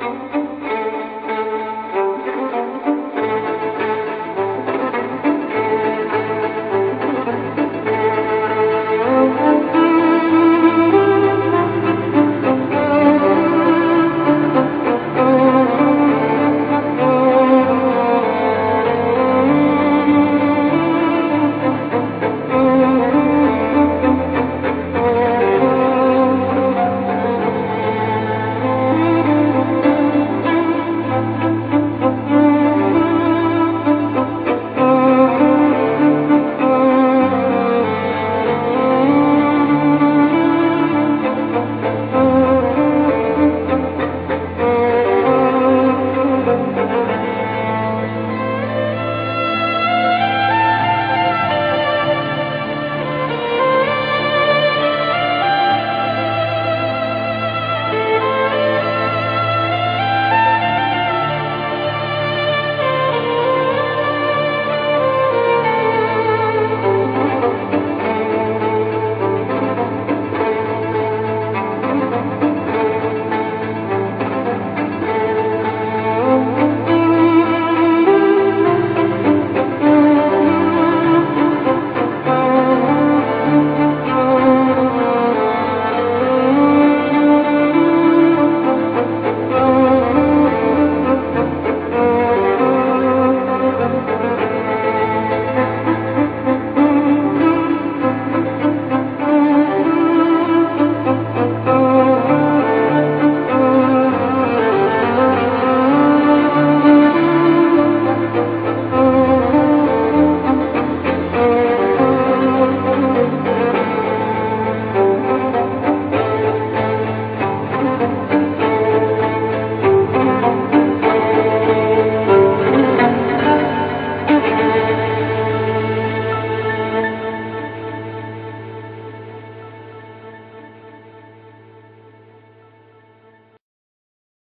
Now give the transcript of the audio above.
Música